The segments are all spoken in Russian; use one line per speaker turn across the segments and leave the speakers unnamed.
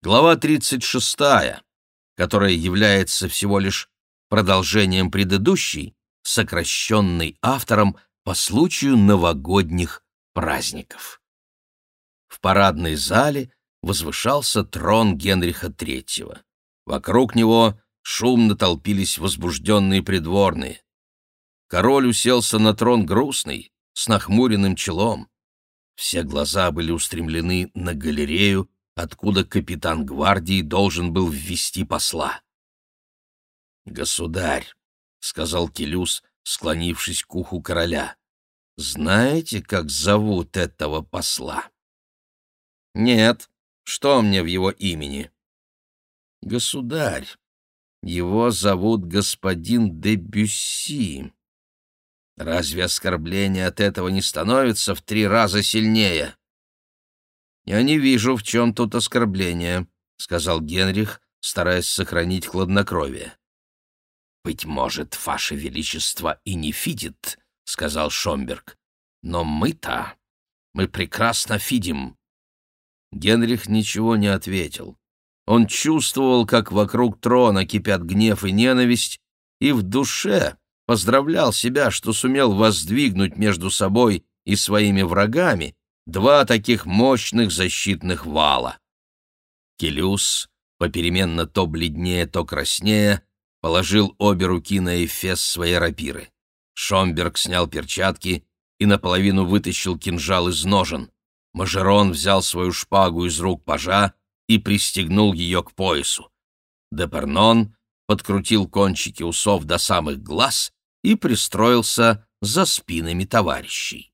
Глава 36, которая является всего лишь продолжением предыдущей, сокращенной автором по случаю новогодних праздников. В парадной зале возвышался трон Генриха III. Вокруг него шумно толпились возбужденные придворные. Король уселся на трон грустный, с нахмуренным челом. Все глаза были устремлены на галерею, откуда капитан гвардии должен был ввести посла. «Государь», — сказал Келюс, склонившись к уху короля, — «знаете, как зовут этого посла?» «Нет. Что мне в его имени?» «Государь, его зовут господин де Бюсси. Разве оскорбление от этого не становится в три раза сильнее?» «Я не вижу, в чем тут оскорбление», — сказал Генрих, стараясь сохранить хладнокровие. «Быть может, Ваше Величество и не видит», — сказал Шомберг. «Но мы-то, мы прекрасно видим». Генрих ничего не ответил. Он чувствовал, как вокруг трона кипят гнев и ненависть, и в душе поздравлял себя, что сумел воздвигнуть между собой и своими врагами два таких мощных защитных вала. Келюс, попеременно то бледнее, то краснее, положил обе руки на эфес своей рапиры. Шомберг снял перчатки и наполовину вытащил кинжал из ножен. Мажерон взял свою шпагу из рук пажа и пристегнул ее к поясу. Депернон подкрутил кончики усов до самых глаз и пристроился за спинами товарищей.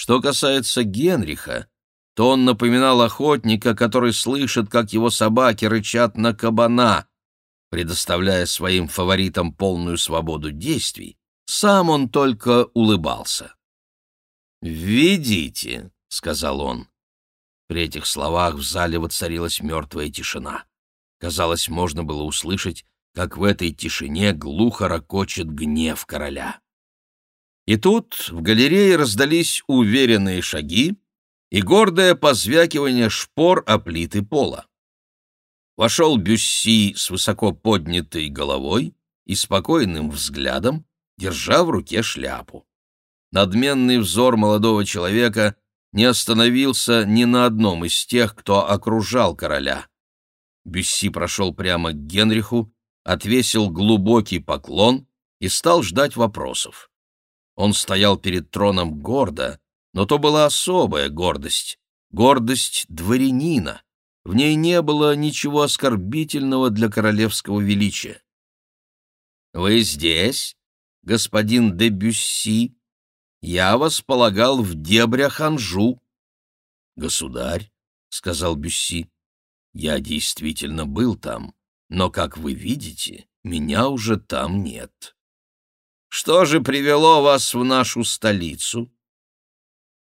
Что касается Генриха, то он напоминал охотника, который слышит, как его собаки рычат на кабана. Предоставляя своим фаворитам полную свободу действий, сам он только улыбался. «Введите», — сказал он. При этих словах в зале воцарилась мертвая тишина. Казалось, можно было услышать, как в этой тишине глухо ракочет гнев короля. И тут в галерее раздались уверенные шаги и гордое позвякивание шпор о плиты пола. Вошел Бюсси с высоко поднятой головой и спокойным взглядом, держа в руке шляпу. Надменный взор молодого человека не остановился ни на одном из тех, кто окружал короля. Бюсси прошел прямо к Генриху, отвесил глубокий поклон и стал ждать вопросов. Он стоял перед троном гордо, но то была особая гордость, гордость дворянина. В ней не было ничего оскорбительного для королевского величия. «Вы здесь, господин де Бюсси?» Я вас полагал в дебрях Анжу. Государь, — сказал Бюсси, — я действительно был там, но, как вы видите, меня уже там нет. Что же привело вас в нашу столицу?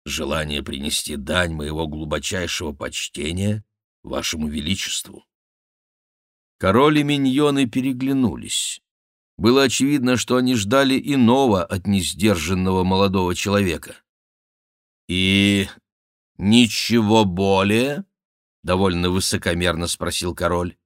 Желание принести дань моего глубочайшего почтения вашему величеству. Король и миньоны переглянулись. Было очевидно, что они ждали иного от несдержанного молодого человека. «И ничего более?» — довольно высокомерно спросил король.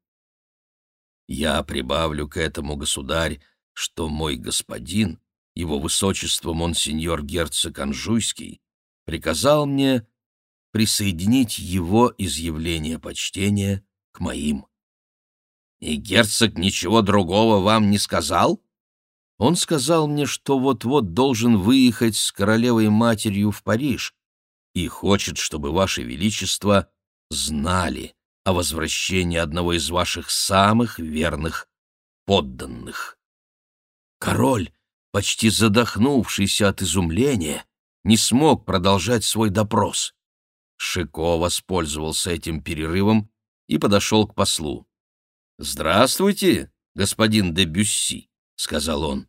«Я прибавлю к этому, государь, что мой господин, его высочество монсеньор герцог Анжуйский, приказал мне присоединить его изъявление почтения к моим». «И герцог ничего другого вам не сказал?» «Он сказал мне, что вот-вот должен выехать с королевой-матерью в Париж и хочет, чтобы ваше величество знали о возвращении одного из ваших самых верных подданных». Король, почти задохнувшийся от изумления, не смог продолжать свой допрос. Шико воспользовался этим перерывом и подошел к послу. «Здравствуйте, господин де Бюсси», — сказал он.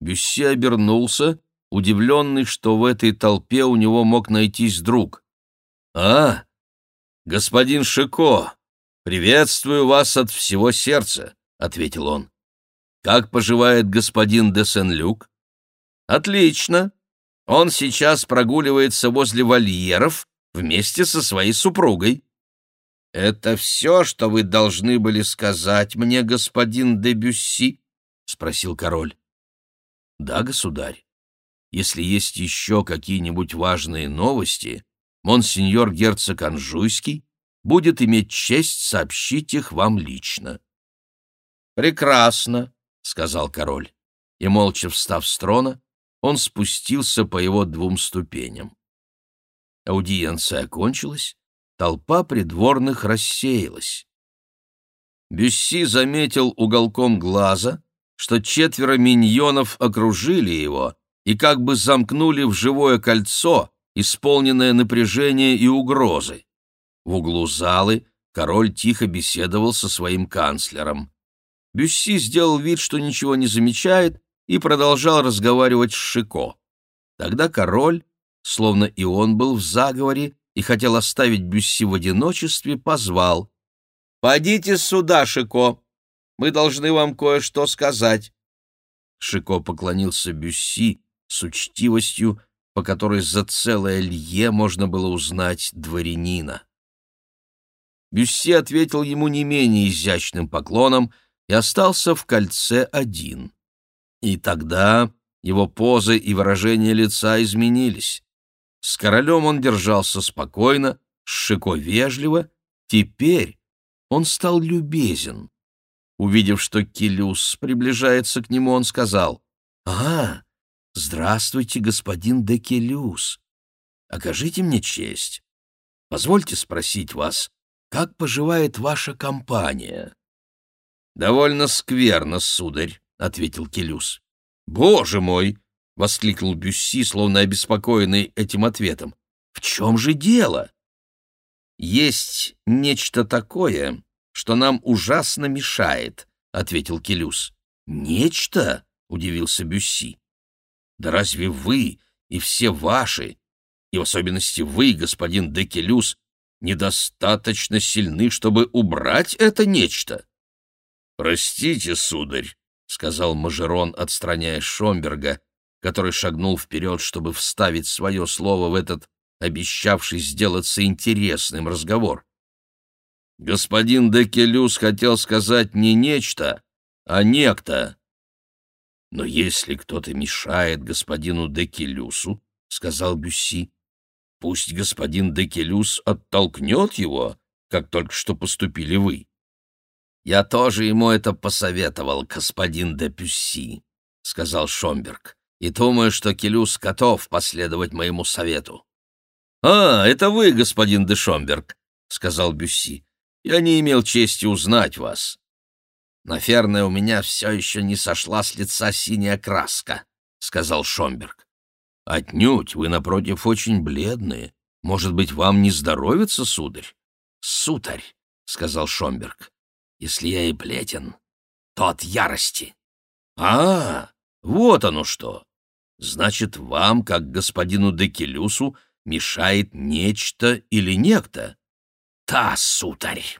Бюсси обернулся, удивленный, что в этой толпе у него мог найтись друг. «А, господин Шико, приветствую вас от всего сердца», — ответил он. «Как поживает господин де Сен-Люк?» «Отлично. Он сейчас прогуливается возле вольеров вместе со своей супругой». «Это все, что вы должны были сказать мне, господин де Бюсси?» — спросил король. «Да, государь. Если есть еще какие-нибудь важные новости, монсеньор герцог Анжуйский будет иметь честь сообщить их вам лично». «Прекрасно», — сказал король, и, молча встав с трона, он спустился по его двум ступеням. Аудиенция окончилась, толпа придворных рассеялась. Бюсси заметил уголком глаза, что четверо миньонов окружили его и как бы замкнули в живое кольцо, исполненное напряжения и угрозы. В углу залы король тихо беседовал со своим канцлером. Бюсси сделал вид, что ничего не замечает, и продолжал разговаривать с Шико. Тогда король, словно и он был в заговоре и хотел оставить Бюсси в одиночестве, позвал. «Пойдите сюда, Шико, мы должны вам кое-что сказать». Шико поклонился Бюсси с учтивостью, по которой за целое лье можно было узнать дворянина. Бюсси ответил ему не менее изящным поклоном и остался в кольце один. И тогда его позы и выражение лица изменились. С королем он держался спокойно, Шико вежливо. Теперь он стал любезен. Увидев, что Килюс приближается к нему, он сказал, «А, здравствуйте, господин де Келюс. Окажите мне честь. Позвольте спросить вас, как поживает ваша компания?» «Довольно скверно, сударь», — ответил Келюс. «Боже мой!» — воскликнул Бюсси, словно обеспокоенный этим ответом. «В чем же дело?» «Есть нечто такое, что нам ужасно мешает», — ответил Келюс. «Нечто?» — удивился Бюсси. «Да разве вы и все ваши, и в особенности вы, господин Декелюс, недостаточно сильны, чтобы убрать это нечто?» «Простите, сударь», — сказал Мажерон, отстраняя Шомберга, который шагнул вперед, чтобы вставить свое слово в этот обещавший сделаться интересным разговор. Господин Декелюс хотел сказать не нечто, а некто. Но если кто-то мешает господину Декелюсу, — сказал Бюсси, — пусть господин Декелюс оттолкнет его, как только что поступили вы. «Я тоже ему это посоветовал, господин де Пюсси», — сказал Шомберг, «и думаю, что Келюс готов последовать моему совету». «А, это вы, господин де Шомберг», — сказал Бюсси. «Я не имел чести узнать вас». «Наверное, у меня все еще не сошла с лица синяя краска», — сказал Шомберг. «Отнюдь, вы, напротив, очень бледные. Может быть, вам не здоровится, сударь?» «Сударь», — сказал Шомберг, если я и бледен, то от ярости. А, вот оно что! Значит, вам, как господину Декелюсу, мешает нечто или некто? Та, сударь!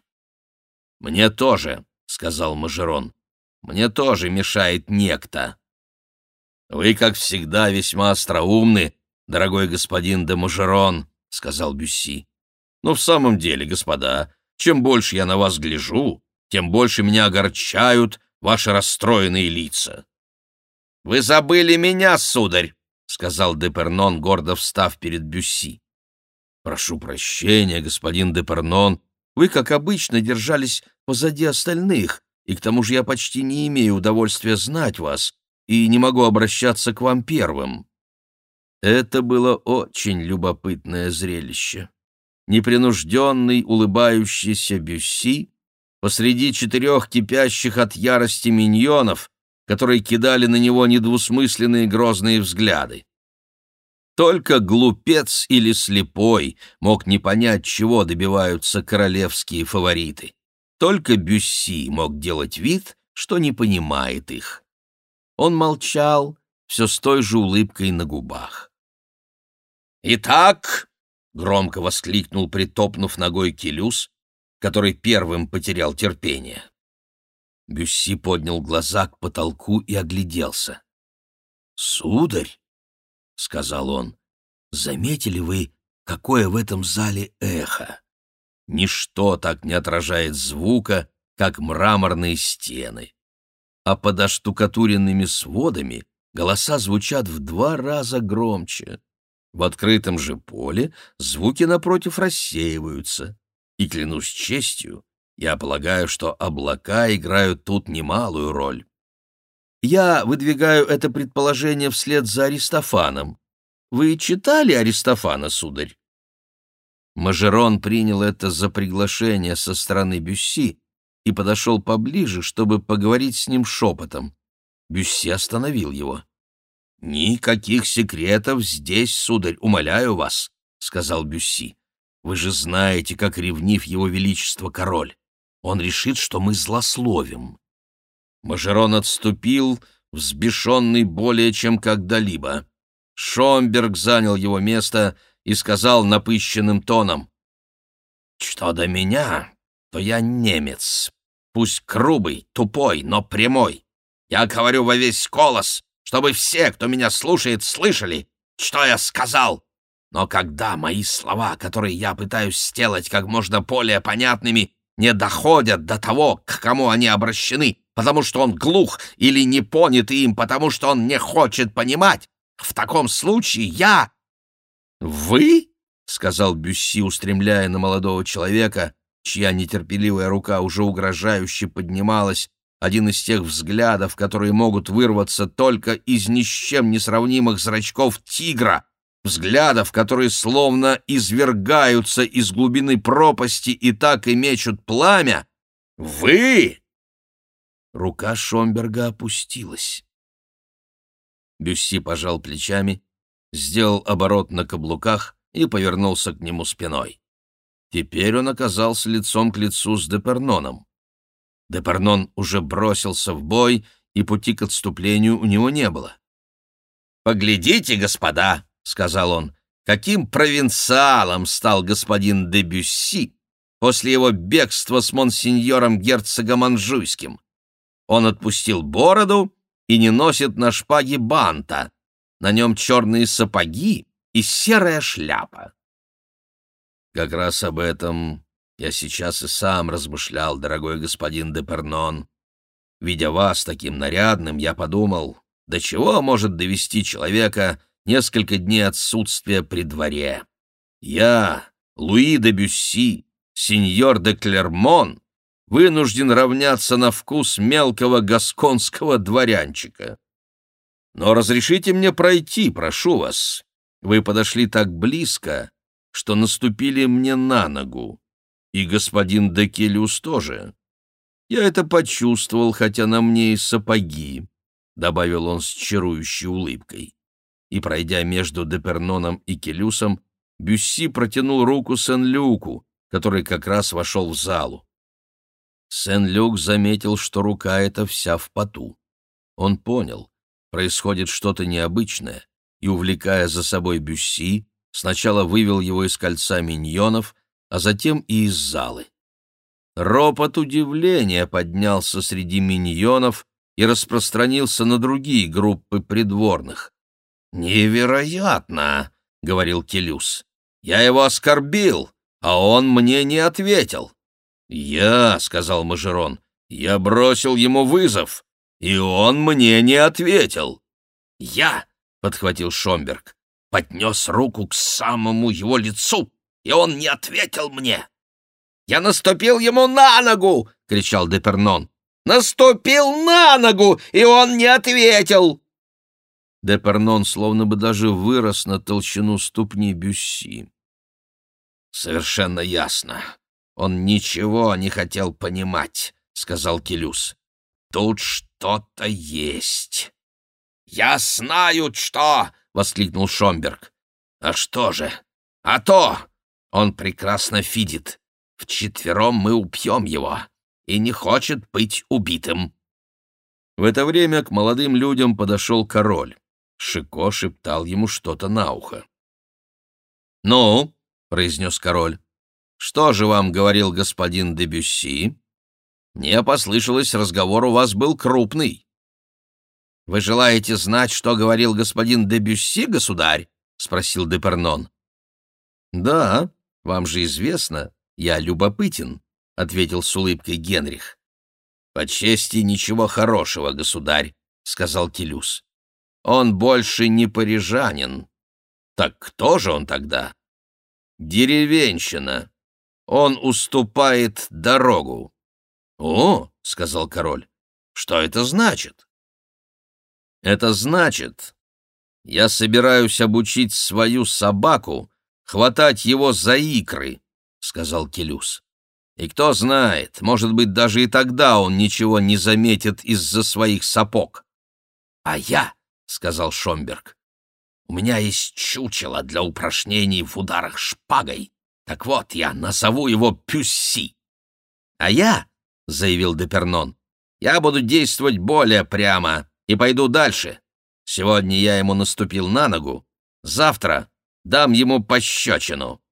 Мне тоже, — сказал Мажерон, — мне тоже мешает некто. Вы, как всегда, весьма остроумны, дорогой господин де Мажерон, — сказал Бюсси. Но в самом деле, господа, чем больше я на вас гляжу, тем больше меня огорчают ваши расстроенные лица. — Вы забыли меня, сударь, — сказал Депернон, гордо встав перед Бюсси. — Прошу прощения, господин Депернон, вы, как обычно, держались позади остальных, и к тому же я почти не имею удовольствия знать вас и не могу обращаться к вам первым. Это было очень любопытное зрелище. Непринужденный, улыбающийся Бюсси посреди четырех кипящих от ярости миньонов, которые кидали на него недвусмысленные грозные взгляды. Только глупец или слепой мог не понять, чего добиваются королевские фавориты. Только Бюсси мог делать вид, что не понимает их. Он молчал, все с той же улыбкой на губах. «Итак», — громко воскликнул, притопнув ногой Келюс, который первым потерял терпение. Бюсси поднял глаза к потолку и огляделся. «Сударь», — сказал он, — «заметили вы, какое в этом зале эхо? ничто так не отражает звука, как мраморные стены. А под оштукатуренными сводами голоса звучат в два раза громче. В открытом же поле звуки напротив рассеиваются. И, клянусь честью, я полагаю, что облака играют тут немалую роль. Я выдвигаю это предположение вслед за Аристофаном. Вы читали Аристофана, сударь? Мажерон принял это за приглашение со стороны Бюсси и подошел поближе, чтобы поговорить с ним шепотом. Бюсси остановил его. «Никаких секретов здесь, сударь, умоляю вас», — сказал Бюсси. «Вы же знаете, как ревнив его величество король. Он решит, что мы злословим». Мажерон отступил, взбешенный более чем когда-либо. Шомберг занял его место и сказал напыщенным тоном. «Что до меня, то я немец. Пусть грубый, тупой, но прямой. Я говорю во весь голос, чтобы все, кто меня слушает, слышали, что я сказал. Но когда мои слова, которые я пытаюсь сделать как можно более понятными, не доходят до того, к кому они обращены, потому что он глух или не понят им, потому что он не хочет понимать, в таком случае я...» «Вы?» — сказал Бюсси, устремляя на молодого человека, чья нетерпеливая рука уже угрожающе поднималась, один из тех взглядов, которые могут вырваться только из ни с чем не зрачков тигра, взглядов, которые словно извергаются из глубины пропасти и так и мечут пламя. «Вы!» Рука Шомберга опустилась. Бюсси пожал плечами, сделал оборот на каблуках и повернулся к нему спиной. Теперь он оказался лицом к лицу с Деперноном. Депернон уже бросился в бой, и пути к отступлению у него не было. «Поглядите, господа!» — сказал он, — каким провинциалом стал господин де Бюсси после его бегства с монсеньором герцогом Анжуйским. Он отпустил бороду и не носит на шпаге банта. На нем черные сапоги и серая шляпа. Как раз об этом я сейчас и сам размышлял, дорогой господин де Пернон. Видя вас таким нарядным, я подумал, до чего может довести человека несколько дней отсутствия при дворе. Я, Луи де Бюсси, сеньор де Клермон, вынужден равняться на вкус мелкого гасконского дворянчика. Но разрешите мне пройти, прошу вас. Вы подошли так близко, что наступили мне на ногу. И господин Декелюс тоже. Я это почувствовал, хотя на мне и сапоги, — добавил он с чарующей улыбкой и, пройдя между Деперноном и Келюсом, Бюсси протянул руку Сен-Люку, который как раз вошел в залу. Сен-Люк заметил, что рука эта вся в поту. Он понял, происходит что-то необычное, и, увлекая за собой Бюсси, сначала вывел его из кольца миньонов, а затем и из залы. Ропот удивления поднялся среди миньонов и распространился на другие группы придворных. «Невероятно!» — говорил Келюс. «Я его оскорбил, а он мне не ответил». «Я», — сказал Мажерон, — «я бросил ему вызов, и он мне не ответил». «Я», — подхватил Шомберг, — поднес руку к самому его лицу, и он не ответил мне. «Я наступил ему на ногу!» — кричал Депернон. «Наступил на ногу, и он не ответил!» Депернон словно бы даже вырос на толщину ступни Бюсси. «Совершенно ясно. Он ничего не хотел понимать», — сказал Келюс. «Тут что-то есть». «Я знаю, что!» — воскликнул Шомберг. «А что же? А то! Он прекрасно видит. Вчетвером мы убьем его и не хочет быть убитым». В это время к молодым людям подошел король. Шико шептал ему что-то на ухо. «Ну», — произнес король, — «что же вам говорил господин де Бюсси? Мне послышалось, разговор у вас был крупный». «Вы желаете знать, что говорил господин де Бюсси, государь?» — спросил Депернон. «Да, вам же известно, «Я любопытен», — ответил с улыбкой Генрих. «По чести ничего хорошего, государь», — сказал Телюс. «Он больше не парижанин. Так кто же он тогда?» «Деревенщина. Он уступает дорогу». «О», — сказал король, — «что это значит?» «Это значит, я собираюсь обучить свою собаку хватать его за икры», — сказал Келюс. «И кто знает, может быть, даже и тогда он ничего не заметит из-за своих сапог». «А я», — сказал Шомберг, — «у меня есть чучело для упражнений в ударах шпагой. Так вот, я назову его Пюсси». «А я», — заявил Депернон, — «я буду действовать более прямо и пойду дальше. Сегодня я ему наступил на ногу, завтра дам ему пощечину.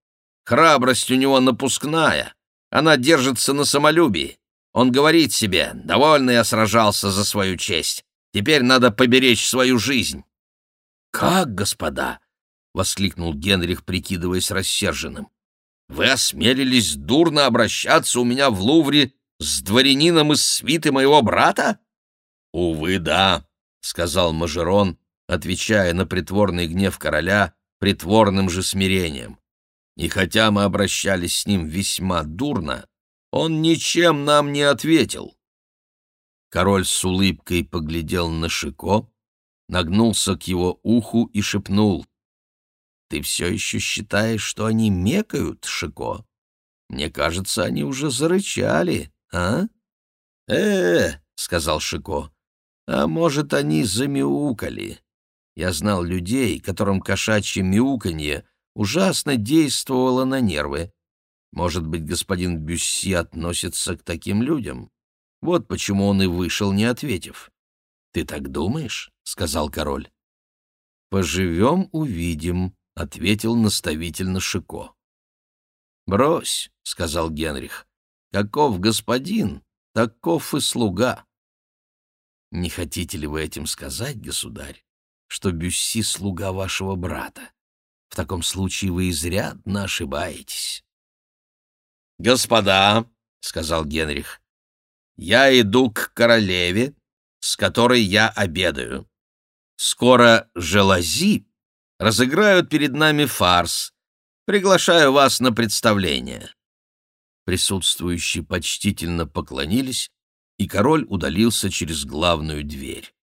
Храбрость у него напускная, она держится на самолюбии. Он говорит себе, довольно я сражался за свою честь, теперь надо поберечь свою жизнь. «Как, господа?» — воскликнул Генрих, прикидываясь рассерженным. «Вы осмелились дурно обращаться у меня в Лувре с дворянином из свиты моего брата?» «Увы, да», — сказал Мажерон, отвечая на притворный гнев короля притворным же смирением. И хотя мы обращались с ним весьма дурно, он ничем нам не ответил. Король с улыбкой поглядел на Шико, нагнулся к его уху и шепнул. «Ты все еще считаешь, что они мекают, Шико? Мне кажется, они уже зарычали, а?» «Э-э-э», сказал Шико, а может, они замяукали. Я знал людей, которым кошачье мяуканье ужасно действовало на нервы. Может быть, господин Бюсси относится к таким людям? Вот почему он и вышел, не ответив. «Ты так думаешь?» — сказал король. «Поживем, увидим», — ответил наставительно Шико. «Брось», — сказал Генрих, — «каков господин, таков и слуга». Не хотите ли вы этим сказать, государь, что Бюсси — слуга вашего брата? В таком случае вы изрядно ошибаетесь. «Господа», — сказал Генрих, — «я иду к королеве, с которой я обедаю. Скоро желази разыграют перед нами фарс. Приглашаю вас на представление». Присутствующие почтительно поклонились и король удалился через главную дверь.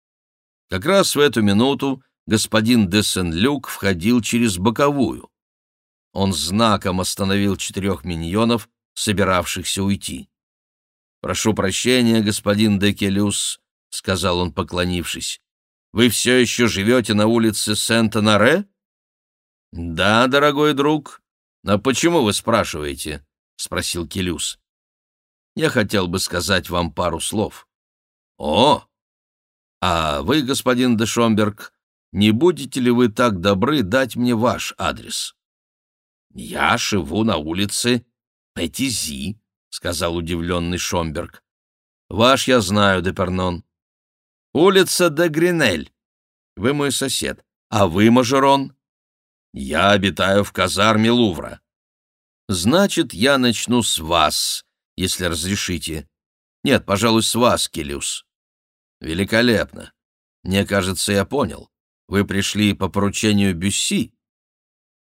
Как раз в эту минуту господин де Сен-Люк входил через боковую. Он знаком остановил четырех миньонов, собиравшихся уйти. «Прошу прощения, господин де Келюс», — сказал он, поклонившись. «Вы все еще живете на улице Сент-Анаре?» «Да, дорогой друг. А почему вы спрашиваете?» — спросил Келюс я хотел бы сказать вам пару слов. О! А вы, господин де Шомберг, не будете ли вы так добры дать мне ваш адрес? Я живу на улице Петизи, сказал удивленный Шомберг. Ваш я знаю, Депернон. Улица де Гринель. Вы мой сосед. А вы, Мажерон? Я обитаю в казарме Лувра. Значит, я начну с вас, если разрешите. Нет, пожалуй, с вас, Келюс. Великолепно. Мне кажется, я понял. Вы пришли по поручению Бюсси?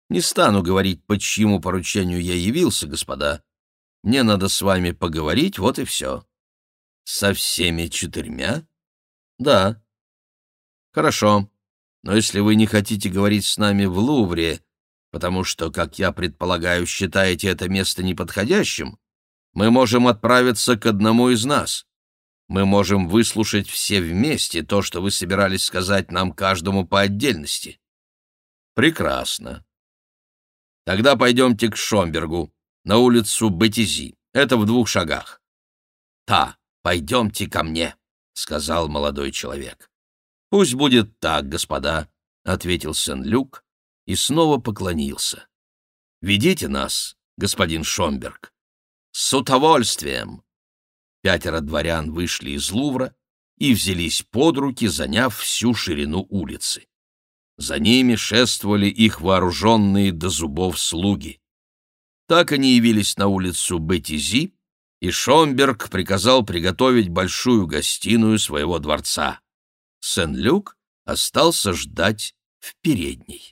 Не стану говорить, по чьему поручению я явился, господа. Мне надо с вами поговорить, вот и все. Со всеми четырьмя? Да. Хорошо. Но если вы не хотите говорить с нами в Лувре, потому что, как я предполагаю, считаете это место неподходящим, мы можем отправиться к одному из нас. Мы можем выслушать все вместе то, что вы собирались сказать нам каждому по отдельности. Прекрасно. Тогда пойдемте к Шомбергу, на улицу Бетизи. Это в двух шагах. Та, пойдемте ко мне, — сказал молодой человек. Пусть будет так, господа, — ответил Сен-Люк и снова поклонился. Ведите нас, господин Шомберг. «С удовольствием!» Пятеро дворян вышли из Лувра и взялись под руки, заняв всю ширину улицы. За ними шествовали их вооруженные до зубов слуги. Так они явились на улицу Бетизи, и Шомберг приказал приготовить большую гостиную своего дворца. Сен-Люк остался ждать в передней.